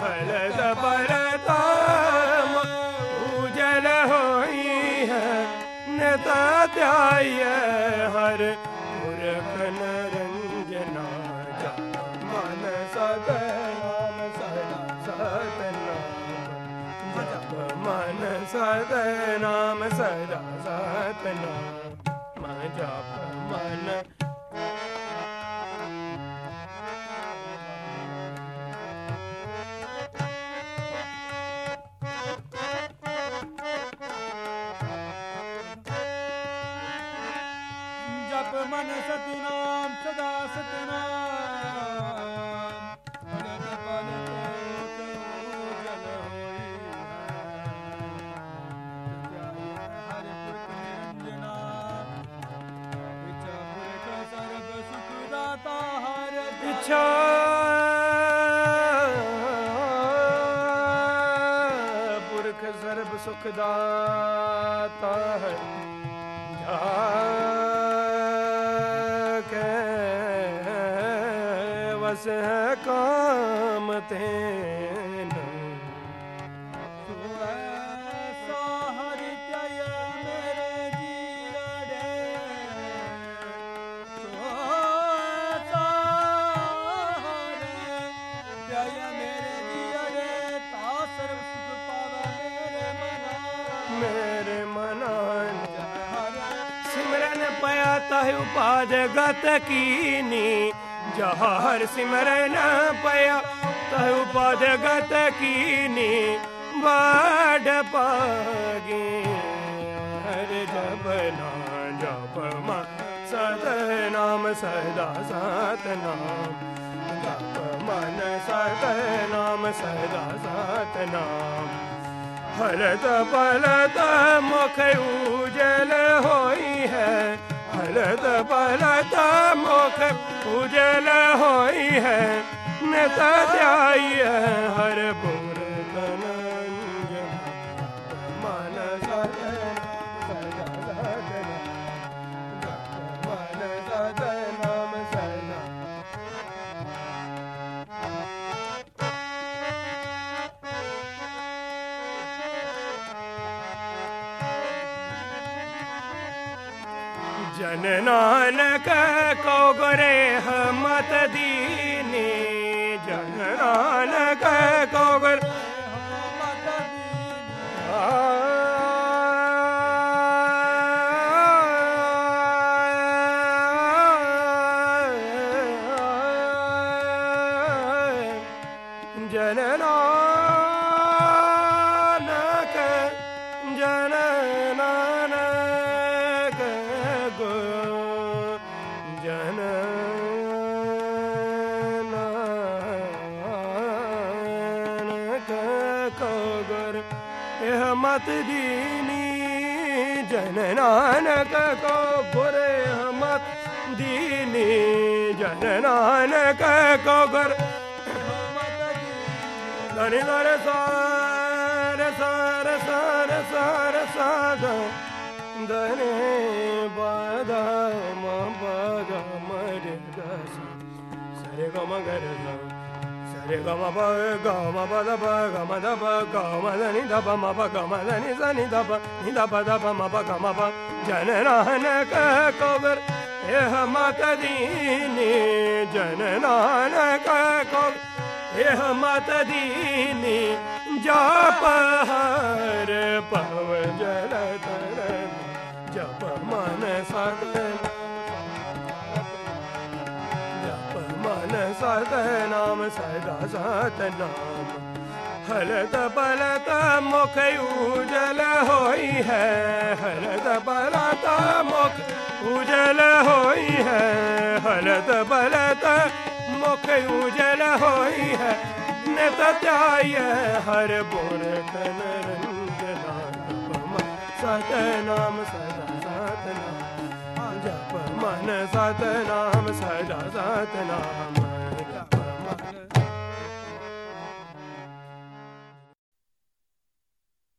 ਹਲਦ ਪਰਤਮ ਉਜਲ ਹੋਈ ਹੈ ਨਤ ਧਿਆਇ ਹਰ ਪੁਰਖ ਨਰੰਜਨਾ ਜਾ ਮਨ ਸਦ ਨਾਮ ਸਦਾ ਸਤ ਨਾਮ ਜਪ ਮਨ ਸਦ ਨਾਮ ਮਨ ਸਤਨਾਮ, ਸਦਾ ਸਤਨਾਮ। ਭਗਤ ਪਲਤ ਓਟ ਜਲ ਹੋਈ ਹਰਿ ਪੁਰਖ ਨਿਰੰਜਨਾ ਵਿਚਾ ਪੁਰਖ ਸਰਬ ਸੁਖ ਦਾਤਾ ਹਰ ਇੱਛਾ। ਪੁਰਖ ਸਰਬ ਸੁਖ ਦਾਤਾ ਹੈ। ਜਾ ਵਸ ਹੈ ਕਾਮ ਤੇਨ। ਐਸਾ ਹਰਿ ਹਰਿ ਸਿਮਰਨ ਪਿਆ ਤਹਿ ਉਪਾਦ ਗਤ ਕੀਨੀ। ਜਹਰ ਸਿਮਰਨ ਪਿਆ ਤਹਿ ਉਪਾਦ ਗਤ ਕੀਨੀ। ਬਾੜ ਪਾਗੇ ਹਰ ਜਪ ਨਾ ਜਪ ਮ ਸਤ ਨਾਮ ਸਦਾ ਸਤ ਨਾਮ। ਜਪ ਮਨ ਸਤ ਨਾਮ ਸਦਾ ਸਤ ਨਾਮ। ਹਲਤ ਪਲਤ ਮੁਖ ਉਜਲ ਹੋਈ ਹੈ ਨਤ ਧਿਆਈ ਹੈ। ਜਨ ਨਾਨਕ ਕੋ ਗਰੇ ਹਮਤ ਦੀਨੀ। ਜਨ ਨਾਨਕ ਕੋ ਗਰ ਮਤ ਦੀਨ। ਜਨ ਇਹ ਮਤ ਦੀਨੀ ਜਨ ਨਾਨਕ ਕੋ ਗੁਰ, ਇਹ ਦੀਨੀ ਜਨ ਨਾਨਕ ਕੋ ਗੁਰ। ਧਨੀ ਧਰ ਸਾਰ ਸਾਰ ਸਾਰ ਸਾਰ ਸਾਧ ਧਨੇ ਬਾਦ ਮ ਬਾਦ ਮਰੇ ਦਸ ਸਰੇ। ਗਮ ਗਰ ਸਰੇ ਗਮ ਪ ਗਮ ਪ ਦ ਪ ਗਮ ਦ ਪ ਗਮ ਦ ਨੀ ਦ ਪ ਮ ਪ ਗਮ ਦ ਨੀ ਸ ਨੀ ਦ ਪ ਨੀ ਦ ਪ ਦ ਪ ਮ ਪ ਗਮ ਪ ਜਨ ਨਾਨਕ ਕਬਰ ਇਹ ਮਤ ਦੀਨੀ ਜਨ ਨਾਨ ਨਾਨਕ ਕਬਰ ਇਹ ਮਤ ਦੀਨੀ ਜਪ ਹਰ ਪਵ ਜਲ ਤਰ ਜਪ ਮਨ ਸਤ ਮਨ ਨਾਮ ਸਦਾ ਸਤ ਨਾਮ। ਹਲਤ ਬਲਤ ਮੁਖ ਉਜਲ ਹੋਈ ਹੈ। ਹਲਤ ਬਲਤ ਮੁਖ ਉਜਲ ਹੋਈ ਹੈ। ਹਲਤ ਬਲਤ ਮੁਖ ਉਜਲ ਹੋਈ ਹੈ। ਨਿਤ ਧਿਆਇ ਹਰ ਪੁਰਖ ਨਰੰਜਨਾ ਜਪ ਸਤ ਨਾਮ ਸਦਾ ਸਤ ਨਾਮ। ਜਪ ਮਨ ਸਤ ਨਾਮ ਸਦਾ ਸਤ ਨਾਮ।